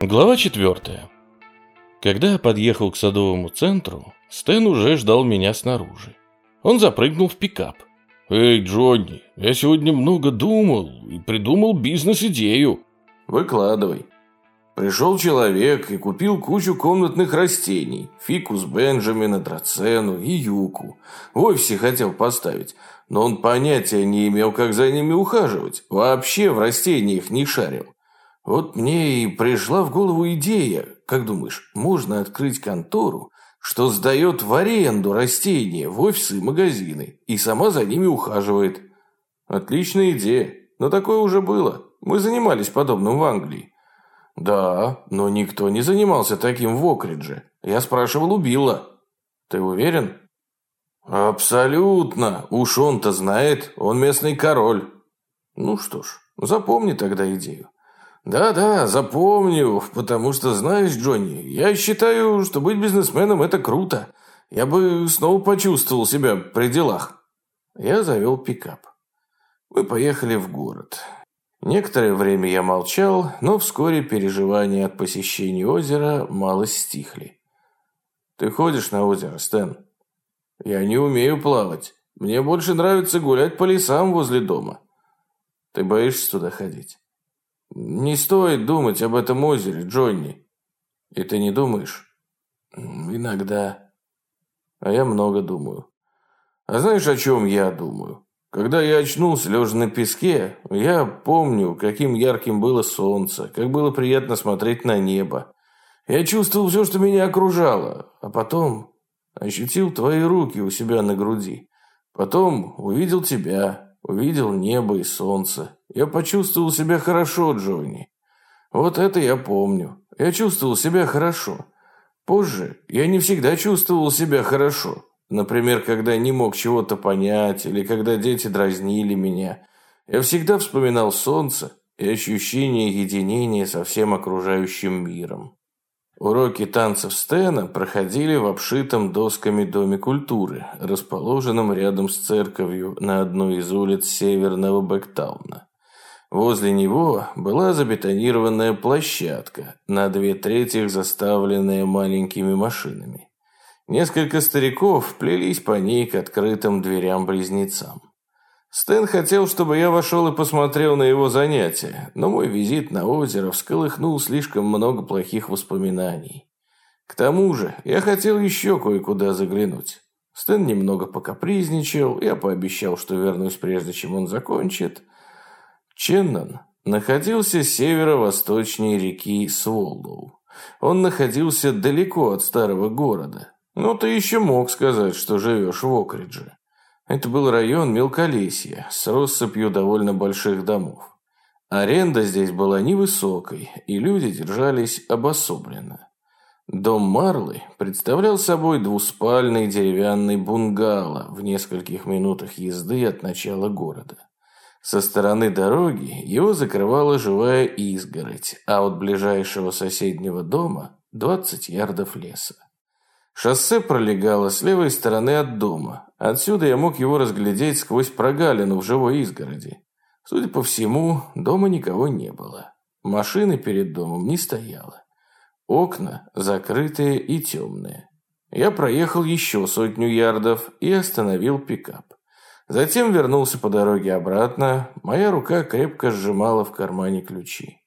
Глава четвертая. Когда я подъехал к садовому центру, Стэн уже ждал меня снаружи. Он запрыгнул в пикап. «Эй, Джонни, я сегодня много думал и придумал бизнес-идею». «Выкладывай». Пришел человек и купил кучу комнатных растений. Фикус Бенджамина, драцену и юку. В хотел поставить, но он понятия не имел, как за ними ухаживать. Вообще в растениях не шарил. Вот мне и пришла в голову идея. Как думаешь, можно открыть контору, что сдает в аренду растения в офисы и магазины, и сама за ними ухаживает? Отличная идея, но такое уже было. Мы занимались подобным в Англии. Да, но никто не занимался таким в Окридже. Я спрашивал у Билла. Ты уверен? Абсолютно. Уж он-то знает, он местный король. Ну что ж, запомни тогда идею. «Да-да, запомню, потому что, знаешь, Джонни, я считаю, что быть бизнесменом – это круто. Я бы снова почувствовал себя при делах». Я завел пикап. Мы поехали в город. Некоторое время я молчал, но вскоре переживания от посещения озера мало стихли. «Ты ходишь на озеро, Стэн?» «Я не умею плавать. Мне больше нравится гулять по лесам возле дома». «Ты боишься туда ходить?» «Не стоит думать об этом озере, Джонни». «И ты не думаешь?» «Иногда. А я много думаю. А знаешь, о чем я думаю? Когда я очнулся, лежа на песке, я помню, каким ярким было солнце, как было приятно смотреть на небо. Я чувствовал все, что меня окружало, а потом ощутил твои руки у себя на груди. Потом увидел тебя, Увидел небо и солнце. Я почувствовал себя хорошо, Джонни. Вот это я помню. Я чувствовал себя хорошо. Позже я не всегда чувствовал себя хорошо. Например, когда не мог чего-то понять, или когда дети дразнили меня. Я всегда вспоминал солнце и ощущение единения со всем окружающим миром. Уроки танцев Стена проходили в обшитом досками Доме культуры, расположенном рядом с церковью на одной из улиц северного Бэктауна. Возле него была забетонированная площадка, на две трети заставленная маленькими машинами. Несколько стариков плелись по ней к открытым дверям-близнецам. Стэн хотел, чтобы я вошел и посмотрел на его занятия, но мой визит на озеро всколыхнул слишком много плохих воспоминаний. К тому же я хотел еще кое-куда заглянуть. Стэн немного покапризничал, я пообещал, что вернусь прежде, чем он закончит. Ченнон находился северо-восточнее реки Сволдоу. Он находился далеко от старого города. Но ты еще мог сказать, что живешь в Окридже. Это был район мелколесья с россыпью довольно больших домов. Аренда здесь была невысокой, и люди держались обособленно. Дом Марлы представлял собой двуспальный деревянный бунгало в нескольких минутах езды от начала города. Со стороны дороги его закрывала живая изгородь, а от ближайшего соседнего дома 20 ярдов леса. Шоссе пролегало с левой стороны от дома. Отсюда я мог его разглядеть сквозь прогалину в живой изгороди. Судя по всему, дома никого не было. Машины перед домом не стояло. Окна закрытые и темные. Я проехал еще сотню ярдов и остановил пикап. Затем вернулся по дороге обратно. Моя рука крепко сжимала в кармане ключи.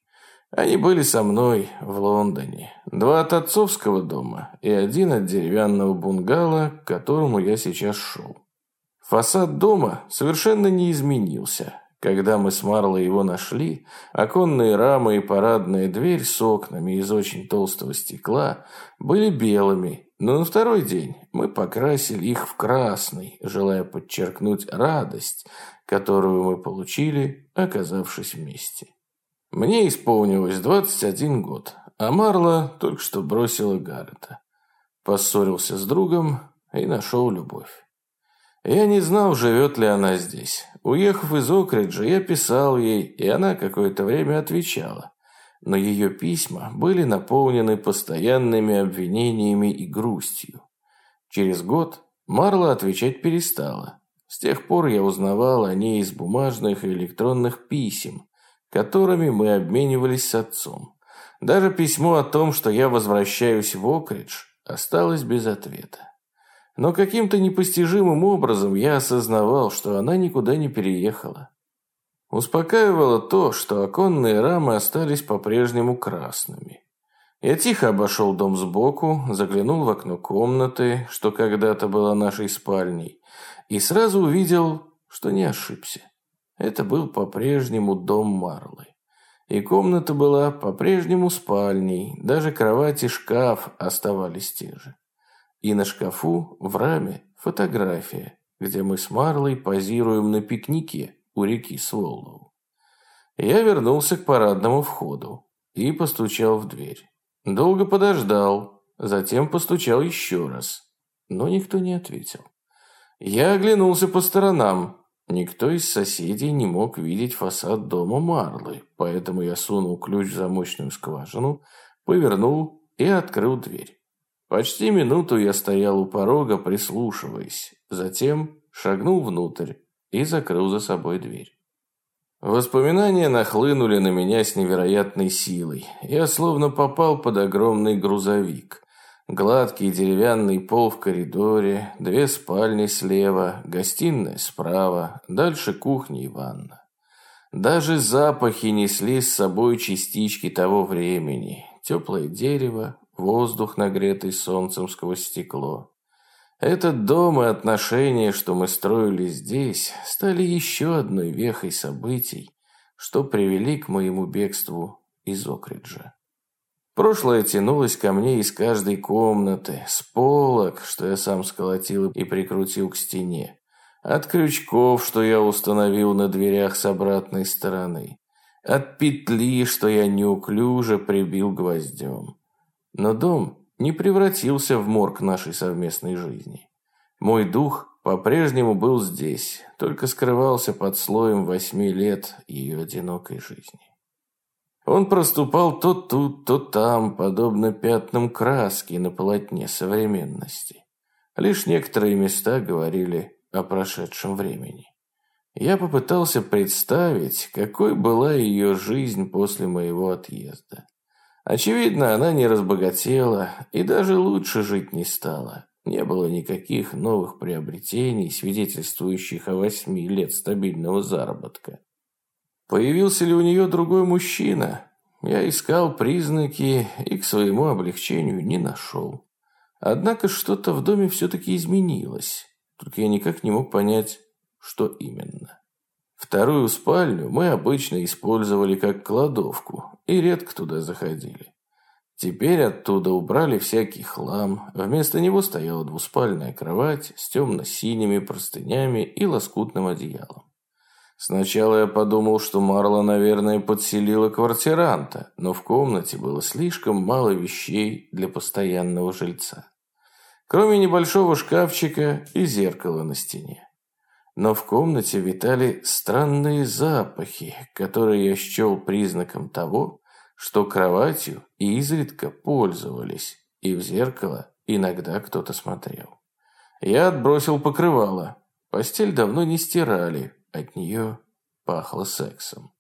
Они были со мной в Лондоне. Два от отцовского дома и один от деревянного бунгало, к которому я сейчас шел. Фасад дома совершенно не изменился. Когда мы с Марлой его нашли, оконные рамы и парадная дверь с окнами из очень толстого стекла были белыми, но на второй день мы покрасили их в красный, желая подчеркнуть радость, которую мы получили, оказавшись вместе. Мне исполнилось 21 год, а Марла только что бросила Гаррета. Поссорился с другом и нашел любовь. Я не знал, живет ли она здесь. Уехав из Окриджа, я писал ей, и она какое-то время отвечала. Но ее письма были наполнены постоянными обвинениями и грустью. Через год Марла отвечать перестала. С тех пор я узнавал о ней из бумажных и электронных писем, которыми мы обменивались с отцом. Даже письмо о том, что я возвращаюсь в Окридж, осталось без ответа. Но каким-то непостижимым образом я осознавал, что она никуда не переехала. Успокаивало то, что оконные рамы остались по-прежнему красными. Я тихо обошел дом сбоку, заглянул в окно комнаты, что когда-то была нашей спальней, и сразу увидел, что не ошибся. Это был по-прежнему дом Марлы. И комната была по-прежнему спальней, даже кровать и шкаф оставались те же. И на шкафу в раме фотография, где мы с Марлой позируем на пикнике у реки Своллоу. Я вернулся к парадному входу и постучал в дверь. Долго подождал, затем постучал еще раз, но никто не ответил. Я оглянулся по сторонам. Никто из соседей не мог видеть фасад дома Марлы, поэтому я сунул ключ в замочную скважину, повернул и открыл дверь. Почти минуту я стоял у порога, прислушиваясь, затем шагнул внутрь и закрыл за собой дверь. Воспоминания нахлынули на меня с невероятной силой. Я словно попал под огромный грузовик. Гладкий деревянный пол в коридоре, две спальни слева, гостиная справа, дальше кухня и ванна. Даже запахи несли с собой частички того времени. Теплое дерево, воздух, нагретый солнцем сквозь стекло. Этот дом и отношения, что мы строили здесь, стали еще одной вехой событий, что привели к моему бегству из Окриджа. Прошлое тянулось ко мне из каждой комнаты, с полок, что я сам сколотил и прикрутил к стене, от крючков, что я установил на дверях с обратной стороны, от петли, что я неуклюже прибил гвоздем. Но дом не превратился в морг нашей совместной жизни. Мой дух по-прежнему был здесь, только скрывался под слоем восьми лет ее одинокой жизни. Он проступал то тут, то там, подобно пятнам краски на полотне современности. Лишь некоторые места говорили о прошедшем времени. Я попытался представить, какой была ее жизнь после моего отъезда. Очевидно, она не разбогатела и даже лучше жить не стала. Не было никаких новых приобретений, свидетельствующих о восьми лет стабильного заработка. Появился ли у нее другой мужчина? Я искал признаки и к своему облегчению не нашел. Однако что-то в доме все-таки изменилось, только я никак не мог понять, что именно. Вторую спальню мы обычно использовали как кладовку и редко туда заходили. Теперь оттуда убрали всякий хлам, вместо него стояла двуспальная кровать с темно-синими простынями и лоскутным одеялом. Сначала я подумал, что Марла, наверное, подселила квартиранта, но в комнате было слишком мало вещей для постоянного жильца. Кроме небольшого шкафчика и зеркала на стене но в комнате витали странные запахи, которые я счел признаком того, что кроватью изредка пользовались, и в зеркало иногда кто-то смотрел. Я отбросил покрывало. Постель давно не стирали, от нее пахло сексом.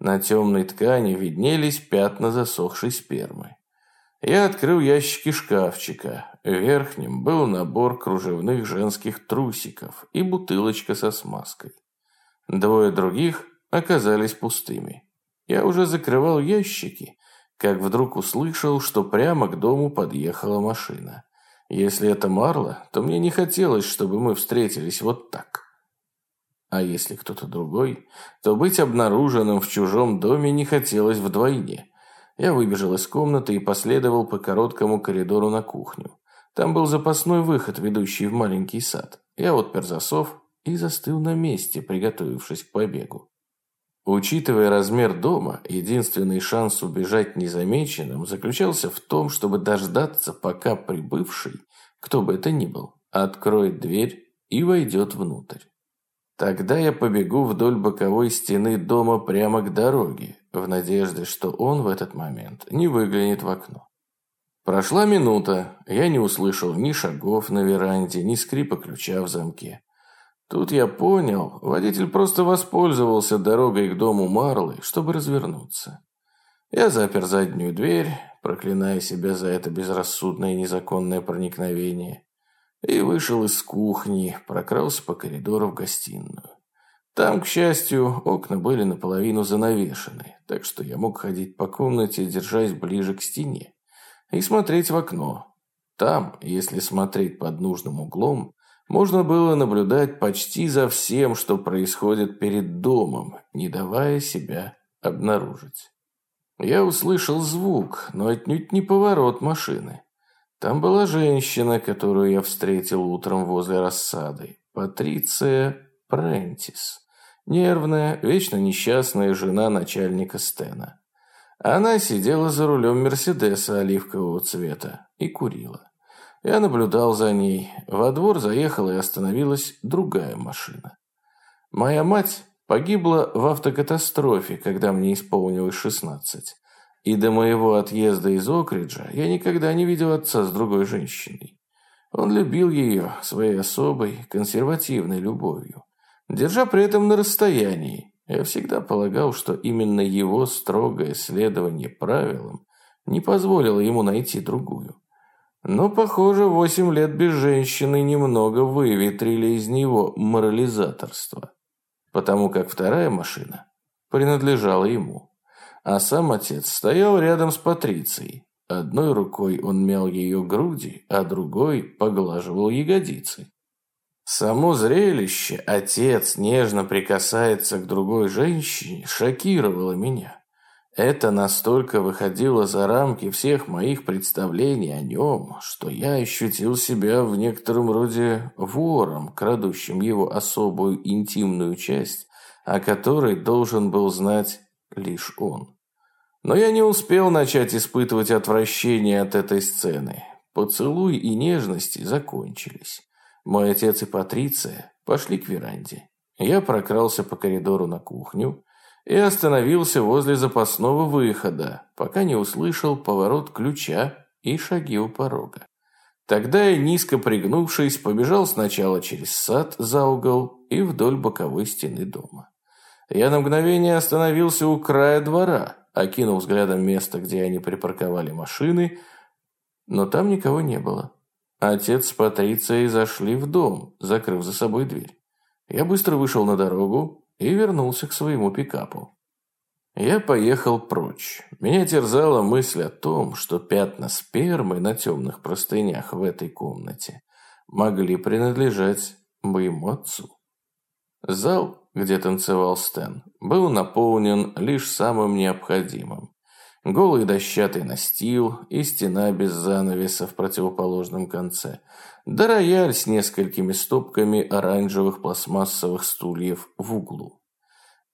На темной ткани виднелись пятна засохшей спермы. Я открыл ящики шкафчика. В верхнем был набор кружевных женских трусиков и бутылочка со смазкой. Двое других оказались пустыми. Я уже закрывал ящики, как вдруг услышал, что прямо к дому подъехала машина. Если это Марла, то мне не хотелось, чтобы мы встретились вот так. А если кто-то другой, то быть обнаруженным в чужом доме не хотелось вдвойне. Я выбежал из комнаты и последовал по короткому коридору на кухню. Там был запасной выход, ведущий в маленький сад. Я отпер засов и застыл на месте, приготовившись к побегу. Учитывая размер дома, единственный шанс убежать незамеченным заключался в том, чтобы дождаться, пока прибывший, кто бы это ни был, откроет дверь и войдет внутрь. Тогда я побегу вдоль боковой стены дома прямо к дороге, в надежде, что он в этот момент не выглянет в окно. Прошла минута, я не услышал ни шагов на веранде, ни скрипа ключа в замке. Тут я понял, водитель просто воспользовался дорогой к дому Марлы, чтобы развернуться. Я запер заднюю дверь, проклиная себя за это безрассудное и незаконное проникновение, и вышел из кухни, прокрался по коридору в гостиную. Там, к счастью, окна были наполовину занавешены, так что я мог ходить по комнате, держась ближе к стене, и смотреть в окно. Там, если смотреть под нужным углом, можно было наблюдать почти за всем, что происходит перед домом, не давая себя обнаружить. Я услышал звук, но отнюдь не поворот машины. Там была женщина, которую я встретил утром возле рассады. Патриция Прентис. Нервная, вечно несчастная жена начальника Стена. Она сидела за рулем Мерседеса оливкового цвета и курила. Я наблюдал за ней. Во двор заехала и остановилась другая машина. Моя мать погибла в автокатастрофе, когда мне исполнилось 16. И до моего отъезда из Окриджа я никогда не видел отца с другой женщиной. Он любил ее своей особой, консервативной любовью, держа при этом на расстоянии. Я всегда полагал, что именно его строгое следование правилам не позволило ему найти другую. Но, похоже, восемь лет без женщины немного выветрили из него морализаторство. Потому как вторая машина принадлежала ему. А сам отец стоял рядом с Патрицией. Одной рукой он мял ее груди, а другой поглаживал ягодицы. Само зрелище «отец нежно прикасается к другой женщине» шокировало меня. Это настолько выходило за рамки всех моих представлений о нем, что я ощутил себя в некотором роде вором, крадущим его особую интимную часть, о которой должен был знать лишь он. Но я не успел начать испытывать отвращение от этой сцены. Поцелуй и нежности закончились. Мой отец и Патриция пошли к веранде. Я прокрался по коридору на кухню, и остановился возле запасного выхода, пока не услышал поворот ключа и шаги у порога. Тогда я, низко пригнувшись, побежал сначала через сад за угол и вдоль боковой стены дома. Я на мгновение остановился у края двора, окинул взглядом место, где они припарковали машины, но там никого не было. Отец с Патрицией зашли в дом, закрыв за собой дверь. Я быстро вышел на дорогу, и вернулся к своему пикапу. Я поехал прочь. Меня терзала мысль о том, что пятна спермы на темных простынях в этой комнате могли принадлежать моему отцу. Зал, где танцевал Стэн, был наполнен лишь самым необходимым. Голый дощатый настил и стена без занавеса в противоположном конце – да рояль с несколькими стопками оранжевых пластмассовых стульев в углу.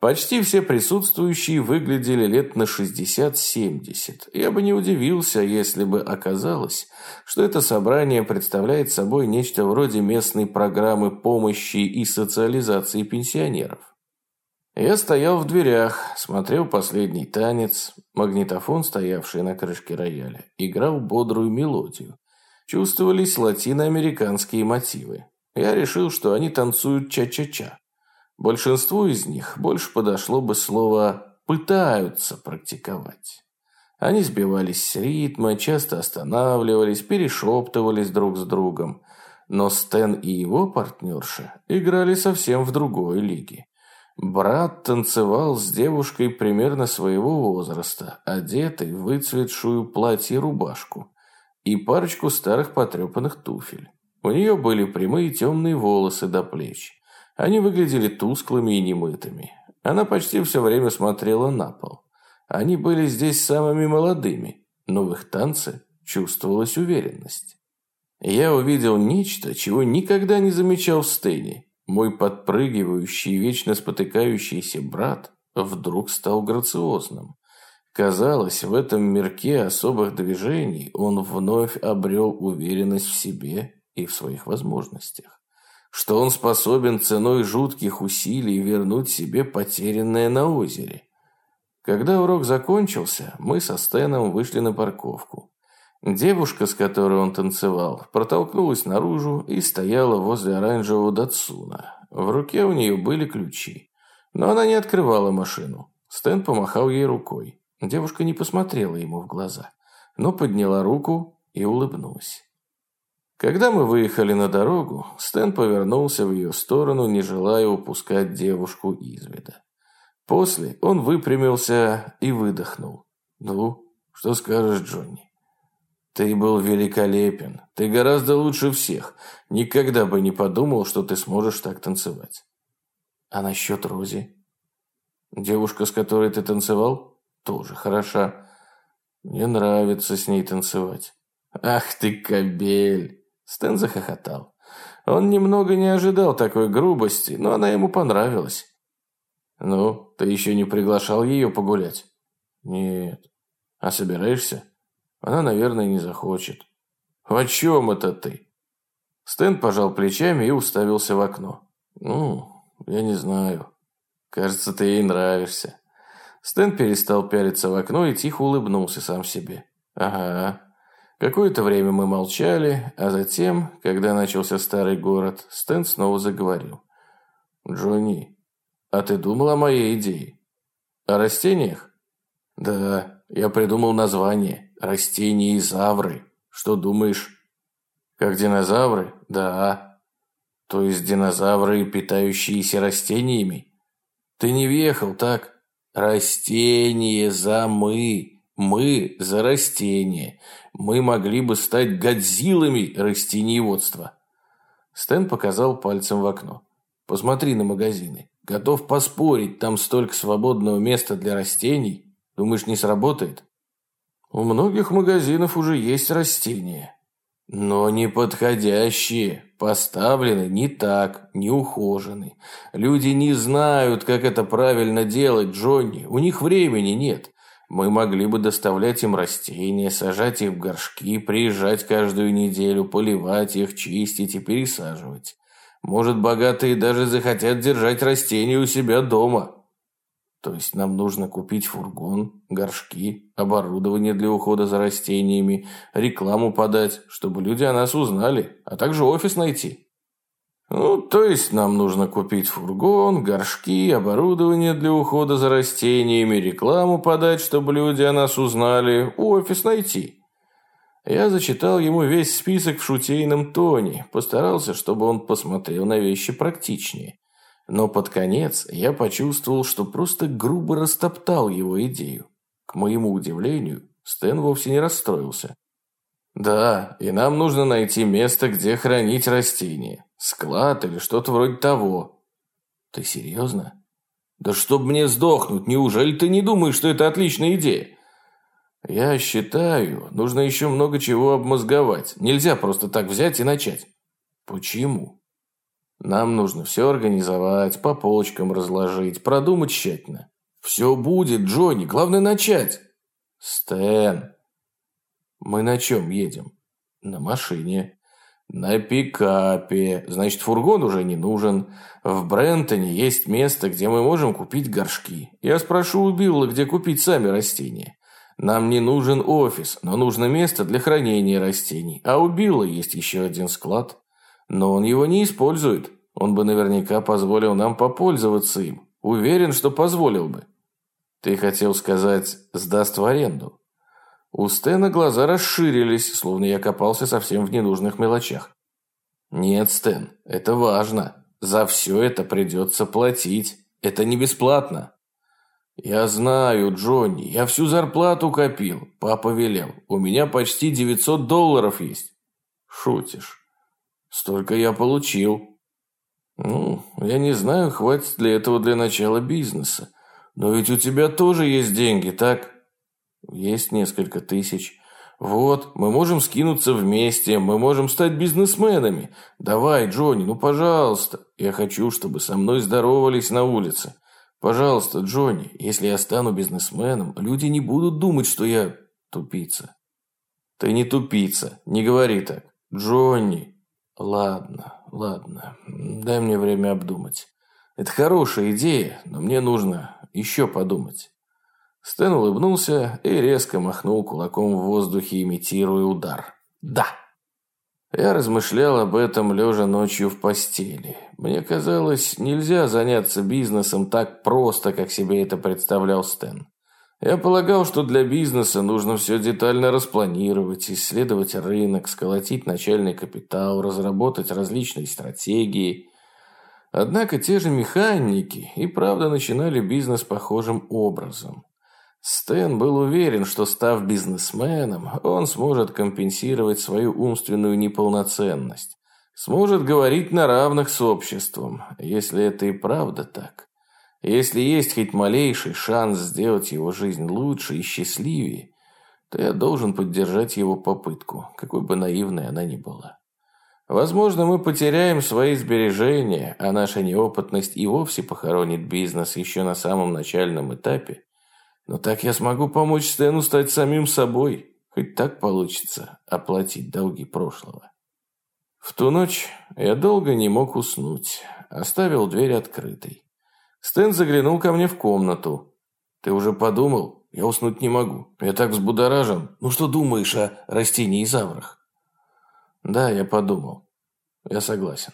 Почти все присутствующие выглядели лет на 60-70. Я бы не удивился, если бы оказалось, что это собрание представляет собой нечто вроде местной программы помощи и социализации пенсионеров. Я стоял в дверях, смотрел последний танец. Магнитофон, стоявший на крышке рояля, играл бодрую мелодию чувствовались латиноамериканские мотивы. Я решил, что они танцуют ча-ча-ча. Большинству из них больше подошло бы слово «пытаются практиковать». Они сбивались с ритма, часто останавливались, перешептывались друг с другом. Но Стэн и его партнерша играли совсем в другой лиге. Брат танцевал с девушкой примерно своего возраста, одетой в выцветшую платье-рубашку и парочку старых потрепанных туфель. У нее были прямые темные волосы до плеч. Они выглядели тусклыми и немытыми. Она почти все время смотрела на пол. Они были здесь самыми молодыми, но в их танце чувствовалась уверенность. Я увидел нечто, чего никогда не замечал в Стене. Мой подпрыгивающий, вечно спотыкающийся брат вдруг стал грациозным. Казалось, в этом мирке особых движений он вновь обрел уверенность в себе и в своих возможностях. Что он способен ценой жутких усилий вернуть себе потерянное на озере. Когда урок закончился, мы со Стэном вышли на парковку. Девушка, с которой он танцевал, протолкнулась наружу и стояла возле оранжевого Датсуна. В руке у нее были ключи. Но она не открывала машину. Стэн помахал ей рукой. Девушка не посмотрела ему в глаза, но подняла руку и улыбнулась. Когда мы выехали на дорогу, Стэн повернулся в ее сторону, не желая упускать девушку из вида. После он выпрямился и выдохнул. «Ну, что скажешь, Джонни?» «Ты был великолепен. Ты гораздо лучше всех. Никогда бы не подумал, что ты сможешь так танцевать». «А насчет Рози?» «Девушка, с которой ты танцевал, тоже хороша. Мне нравится с ней танцевать». «Ах ты, кобель!» Стэн захохотал. Он немного не ожидал такой грубости, но она ему понравилась. «Ну, ты еще не приглашал ее погулять?» «Нет». «А собираешься?» «Она, наверное, не захочет». «О чем это ты?» Стэн пожал плечами и уставился в окно. «Ну, я не знаю. Кажется, ты ей нравишься». Стэн перестал пялиться в окно и тихо улыбнулся сам себе. «Ага, Какое-то время мы молчали, а затем, когда начался старый город, Стэн снова заговорил. «Джонни, а ты думал о моей идее? О растениях?» «Да, я придумал название. Растения и завры. Что думаешь?» «Как динозавры?» «Да». «То есть динозавры, питающиеся растениями?» «Ты не въехал, так?» «Растения за мы. Мы за растения мы могли бы стать годзиллами растениеводства. Стэн показал пальцем в окно. Посмотри на магазины. Готов поспорить, там столько свободного места для растений. Думаешь, не сработает? У многих магазинов уже есть растения. Но не подходящие, поставлены не так, не ухожены. Люди не знают, как это правильно делать, Джонни. У них времени нет. Мы могли бы доставлять им растения, сажать их в горшки, приезжать каждую неделю, поливать их, чистить и пересаживать. Может, богатые даже захотят держать растения у себя дома. То есть нам нужно купить фургон, горшки, оборудование для ухода за растениями, рекламу подать, чтобы люди о нас узнали, а также офис найти. Ну, то есть нам нужно купить фургон, горшки, оборудование для ухода за растениями, рекламу подать, чтобы люди о нас узнали, офис найти. Я зачитал ему весь список в шутейном тоне, постарался, чтобы он посмотрел на вещи практичнее. Но под конец я почувствовал, что просто грубо растоптал его идею. К моему удивлению, Стэн вовсе не расстроился. «Да, и нам нужно найти место, где хранить растения. Склад или что-то вроде того». «Ты серьезно?» «Да чтоб мне сдохнуть, неужели ты не думаешь, что это отличная идея?» «Я считаю, нужно еще много чего обмозговать. Нельзя просто так взять и начать». «Почему?» «Нам нужно все организовать, по полочкам разложить, продумать тщательно». «Все будет, Джонни, главное начать». «Стэн, мы на чем едем? На машине. На пикапе. Значит, фургон уже не нужен. В Брентоне есть место, где мы можем купить горшки. Я спрошу у Билла, где купить сами растения. Нам не нужен офис, но нужно место для хранения растений. А у Билла есть еще один склад. Но он его не использует. Он бы наверняка позволил нам попользоваться им. Уверен, что позволил бы. Ты хотел сказать, сдаст в аренду? У Стэна глаза расширились, словно я копался совсем в ненужных мелочах. «Нет, Стэн, это важно. За все это придется платить. Это не бесплатно». «Я знаю, Джонни, я всю зарплату копил. Папа велел. У меня почти 900 долларов есть». «Шутишь. Столько я получил». «Ну, я не знаю, хватит ли этого для начала бизнеса. Но ведь у тебя тоже есть деньги, так?» Есть несколько тысяч. Вот, мы можем скинуться вместе, мы можем стать бизнесменами. Давай, Джонни, ну пожалуйста. Я хочу, чтобы со мной здоровались на улице. Пожалуйста, Джонни, если я стану бизнесменом, люди не будут думать, что я тупица. Ты не тупица, не говори так. Джонни. Ладно, ладно, дай мне время обдумать. Это хорошая идея, но мне нужно еще подумать. Стэн улыбнулся и резко махнул кулаком в воздухе, имитируя удар. «Да!» Я размышлял об этом, лежа ночью в постели. Мне казалось, нельзя заняться бизнесом так просто, как себе это представлял Стэн. Я полагал, что для бизнеса нужно все детально распланировать, исследовать рынок, сколотить начальный капитал, разработать различные стратегии. Однако те же механики и правда начинали бизнес похожим образом. Стэн был уверен, что став бизнесменом, он сможет компенсировать свою умственную неполноценность, сможет говорить на равных с обществом, если это и правда так. Если есть хоть малейший шанс сделать его жизнь лучше и счастливее, то я должен поддержать его попытку, какой бы наивной она ни была. Возможно, мы потеряем свои сбережения, а наша неопытность и вовсе похоронит бизнес еще на самом начальном этапе. Но так я смогу помочь Стэну стать самим собой. Хоть так получится оплатить долги прошлого. В ту ночь я долго не мог уснуть. Оставил дверь открытой. Стэн заглянул ко мне в комнату. «Ты уже подумал? Я уснуть не могу. Я так взбудоражен. Ну что думаешь о растении заврах?» «Да, я подумал. Я согласен».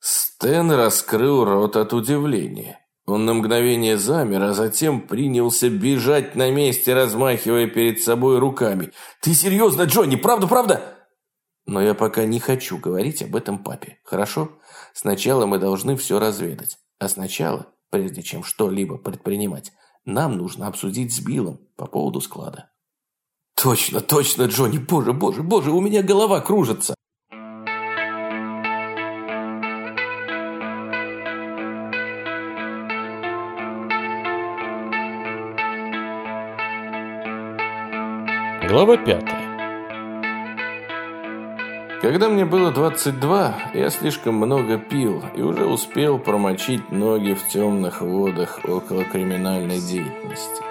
Стэн раскрыл рот от удивления. Он на мгновение замер, а затем принялся бежать на месте, размахивая перед собой руками. «Ты серьезно, Джонни? Правда, правда?» «Но я пока не хочу говорить об этом папе, хорошо? Сначала мы должны все разведать. А сначала, прежде чем что-либо предпринимать, нам нужно обсудить с Биллом по поводу склада. Точно, точно, Джонни, боже, боже, боже, у меня голова кружится. Глава пятая. Когда мне было 22, я слишком много пил и уже успел промочить ноги в темных водах около криминальной деятельности.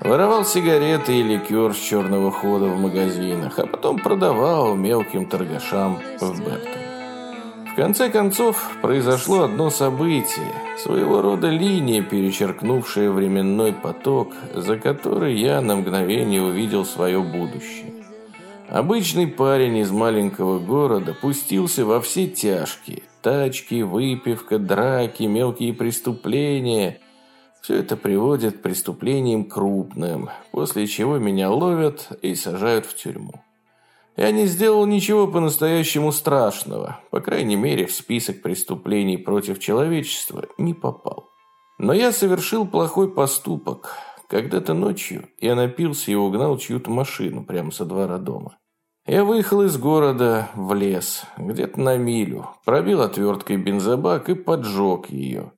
Воровал сигареты и ликер с черного хода в магазинах, а потом продавал мелким торгашам в Бертоне. В конце концов, произошло одно событие, своего рода линия, перечеркнувшая временной поток, за который я на мгновение увидел свое будущее. Обычный парень из маленького города пустился во все тяжкие. Тачки, выпивка, драки, мелкие преступления. Все это приводит к преступлениям крупным, после чего меня ловят и сажают в тюрьму. Я не сделал ничего по-настоящему страшного, по крайней мере, в список преступлений против человечества не попал. Но я совершил плохой поступок. Когда-то ночью я напился и угнал чью-то машину прямо со двора дома. Я выехал из города в лес, где-то на милю, пробил отверткой бензобак и поджег ее.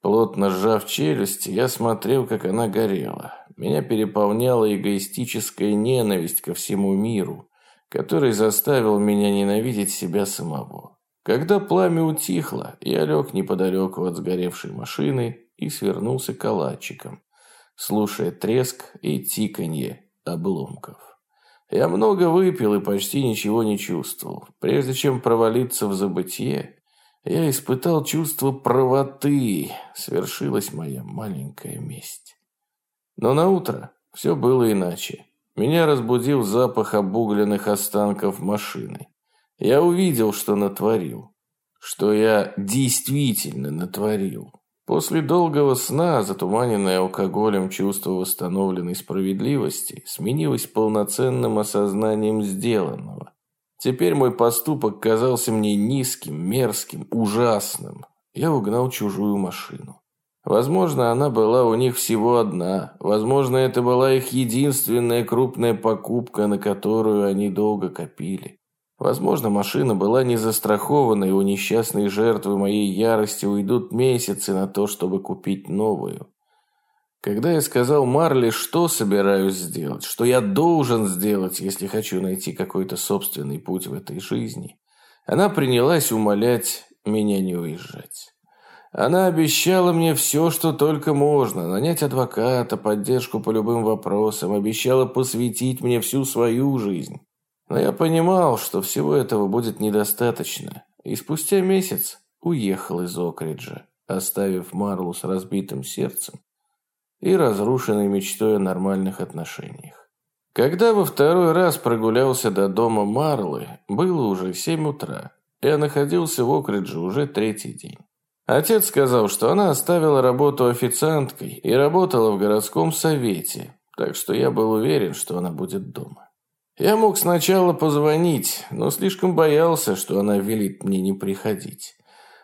Плотно сжав челюсти, я смотрел, как она горела. Меня переполняла эгоистическая ненависть ко всему миру, который заставил меня ненавидеть себя самого. Когда пламя утихло, я лег неподалеку от сгоревшей машины и свернулся калачиком, слушая треск и тиканье обломков. Я много выпил и почти ничего не чувствовал. Прежде чем провалиться в забытье, я испытал чувство правоты. Свершилась моя маленькая месть. Но на утро все было иначе. Меня разбудил запах обугленных останков машины. Я увидел, что натворил. Что я действительно натворил. После долгого сна, затуманенное алкоголем чувство восстановленной справедливости, сменилось полноценным осознанием сделанного. Теперь мой поступок казался мне низким, мерзким, ужасным. Я угнал чужую машину. Возможно, она была у них всего одна. Возможно, это была их единственная крупная покупка, на которую они долго копили. Возможно, машина была не застрахована, и у несчастной жертвы моей ярости уйдут месяцы на то, чтобы купить новую. Когда я сказал Марли, что собираюсь сделать, что я должен сделать, если хочу найти какой-то собственный путь в этой жизни, она принялась умолять меня не уезжать. Она обещала мне все, что только можно, нанять адвоката, поддержку по любым вопросам, обещала посвятить мне всю свою жизнь. Но я понимал, что всего этого будет недостаточно, и спустя месяц уехал из Окриджа, оставив Марлу с разбитым сердцем и разрушенной мечтой о нормальных отношениях. Когда во второй раз прогулялся до дома Марлы, было уже семь утра. Я находился в Окридже уже третий день. Отец сказал, что она оставила работу официанткой и работала в городском совете, так что я был уверен, что она будет дома. Я мог сначала позвонить, но слишком боялся, что она велит мне не приходить.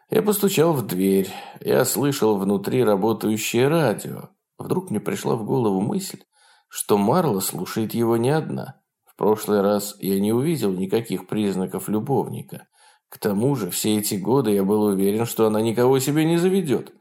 Я постучал в дверь. Я слышал внутри работающее радио. Вдруг мне пришла в голову мысль, что Марла слушает его не одна. В прошлый раз я не увидел никаких признаков любовника. К тому же все эти годы я был уверен, что она никого себе не заведет.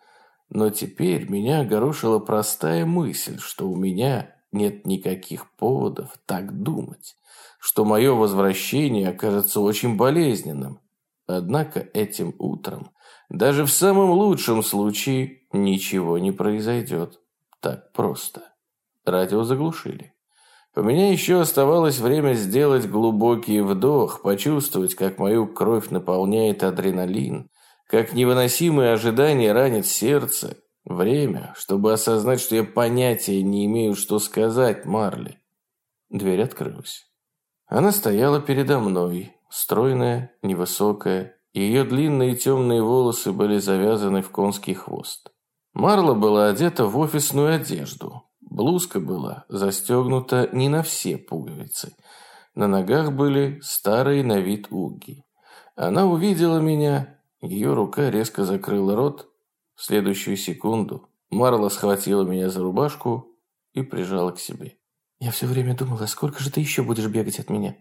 Но теперь меня огорошила простая мысль, что у меня нет никаких поводов так думать что мое возвращение окажется очень болезненным. Однако этим утром, даже в самом лучшем случае, ничего не произойдет. Так просто. Радио заглушили. У меня еще оставалось время сделать глубокий вдох, почувствовать, как мою кровь наполняет адреналин, как невыносимые ожидания ранят сердце. Время, чтобы осознать, что я понятия не имею, что сказать Марли. Дверь открылась. Она стояла передо мной, стройная, невысокая, ее длинные темные волосы были завязаны в конский хвост. Марла была одета в офисную одежду. Блузка была застегнута не на все пуговицы. На ногах были старые на вид уги. Она увидела меня, ее рука резко закрыла рот. В следующую секунду Марла схватила меня за рубашку и прижала к себе. Я все время думала, сколько же ты еще будешь бегать от меня?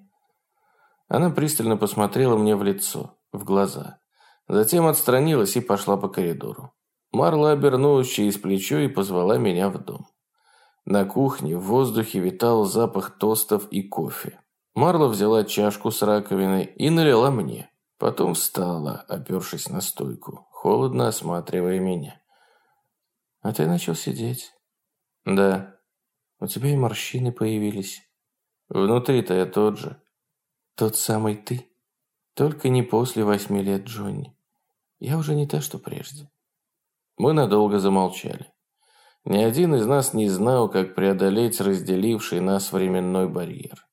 Она пристально посмотрела мне в лицо, в глаза. Затем отстранилась и пошла по коридору. Марла обернулась через плечо и позвала меня в дом. На кухне в воздухе витал запах тостов и кофе. Марла взяла чашку с раковиной и налила мне. Потом встала, опершись на стойку, холодно осматривая меня. «А ты начал сидеть?» «Да», у тебя и морщины появились. Внутри-то я тот же. Тот самый ты. Только не после восьми лет, Джонни. Я уже не та, что прежде. Мы надолго замолчали. Ни один из нас не знал, как преодолеть разделивший нас временной барьер.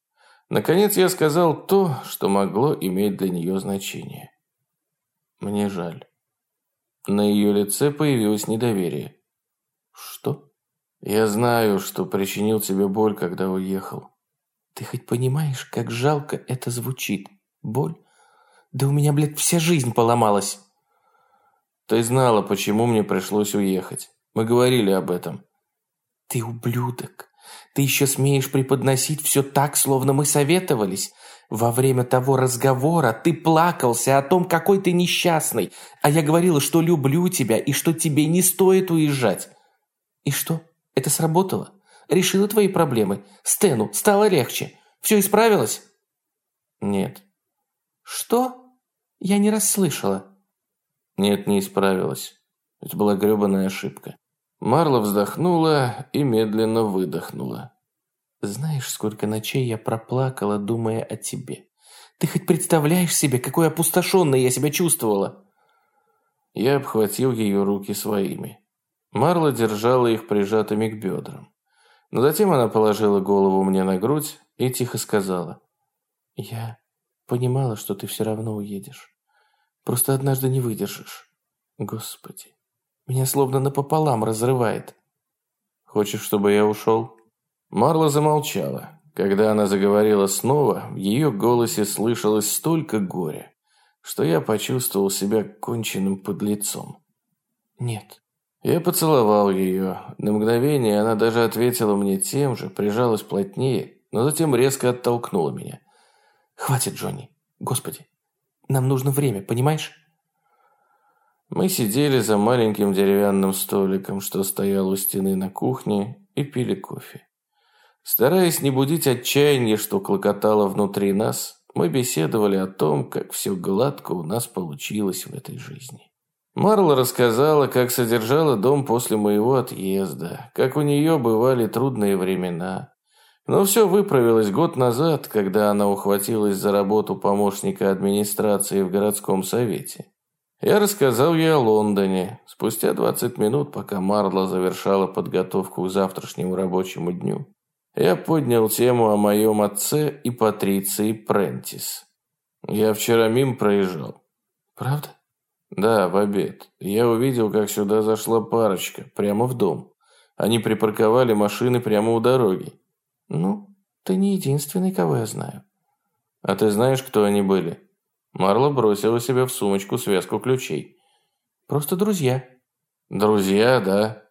Наконец я сказал то, что могло иметь для нее значение. Мне жаль. На ее лице появилось недоверие. Что? Я знаю, что причинил тебе боль, когда уехал. Ты хоть понимаешь, как жалко это звучит? Боль? Да у меня, блядь, вся жизнь поломалась. Ты знала, почему мне пришлось уехать. Мы говорили об этом. Ты ублюдок. Ты еще смеешь преподносить все так, словно мы советовались. Во время того разговора ты плакался о том, какой ты несчастный, а я говорила, что люблю тебя и что тебе не стоит уезжать. И что? Это сработало? Решило твои проблемы? Стэну стало легче? Все исправилось?» «Нет». «Что? Я не расслышала». «Нет, не исправилось. Это была гребаная ошибка». Марла вздохнула и медленно выдохнула. «Знаешь, сколько ночей я проплакала, думая о тебе? Ты хоть представляешь себе, какой опустошенной я себя чувствовала?» Я обхватил ее руки своими. Марла держала их прижатыми к бедрам. Но затем она положила голову мне на грудь и тихо сказала. «Я понимала, что ты все равно уедешь. Просто однажды не выдержишь. Господи, меня словно напополам разрывает». «Хочешь, чтобы я ушел?» Марла замолчала. Когда она заговорила снова, в ее голосе слышалось столько горя, что я почувствовал себя конченным подлецом. «Нет, я поцеловал ее. На мгновение она даже ответила мне тем же, прижалась плотнее, но затем резко оттолкнула меня. «Хватит, Джонни. Господи, нам нужно время, понимаешь?» Мы сидели за маленьким деревянным столиком, что стоял у стены на кухне, и пили кофе. Стараясь не будить отчаяние, что клокотало внутри нас, мы беседовали о том, как все гладко у нас получилось в этой жизни. Марла рассказала, как содержала дом после моего отъезда, как у нее бывали трудные времена. Но все выправилось год назад, когда она ухватилась за работу помощника администрации в городском совете. Я рассказал ей о Лондоне. Спустя 20 минут, пока Марла завершала подготовку к завтрашнему рабочему дню, я поднял тему о моем отце и Патриции Прентис. Я вчера мимо проезжал. Правда? Да, в обед. Я увидел, как сюда зашла парочка, прямо в дом. Они припарковали машины прямо у дороги. Ну, ты не единственный, кого я знаю. А ты знаешь, кто они были? Марла бросила себе в сумочку связку ключей. Просто друзья. Друзья, да.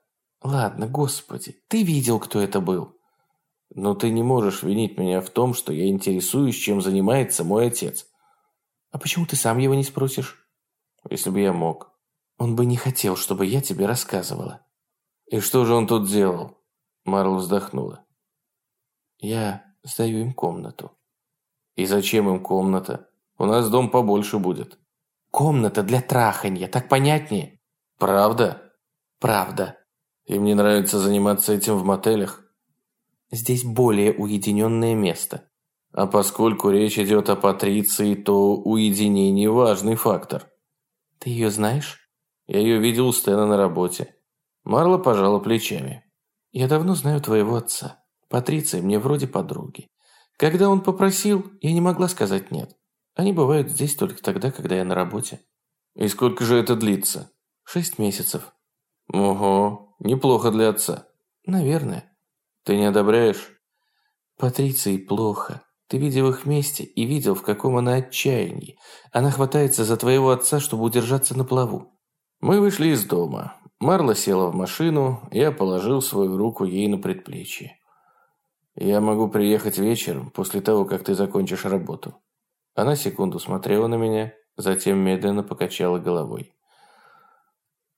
Ладно, господи, ты видел, кто это был. Но ты не можешь винить меня в том, что я интересуюсь, чем занимается мой отец. А почему ты сам его не спросишь? Если бы я мог. Он бы не хотел, чтобы я тебе рассказывала. И что же он тут делал? Марл вздохнула. Я сдаю им комнату. И зачем им комната? У нас дом побольше будет. Комната для траханья, так понятнее? Правда? Правда. Им не нравится заниматься этим в мотелях? Здесь более уединенное место. А поскольку речь идет о Патриции, то уединение важный фактор. Ты ее знаешь? Я ее видел у Стэна на работе. Марла пожала плечами. Я давно знаю твоего отца. Патриция мне вроде подруги. Когда он попросил, я не могла сказать нет. Они бывают здесь только тогда, когда я на работе. И сколько же это длится? Шесть месяцев. Ого, неплохо для отца. Наверное. Ты не одобряешь? Патриции плохо. Ты видел их вместе и видел, в каком она отчаянии. Она хватается за твоего отца, чтобы удержаться на плаву. Мы вышли из дома. Марла села в машину, я положил свою руку ей на предплечье. «Я могу приехать вечером, после того, как ты закончишь работу». Она секунду смотрела на меня, затем медленно покачала головой.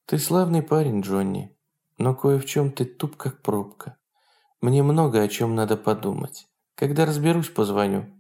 «Ты славный парень, Джонни, но кое в чем ты туп, как пробка. Мне много о чем надо подумать. Когда разберусь, позвоню.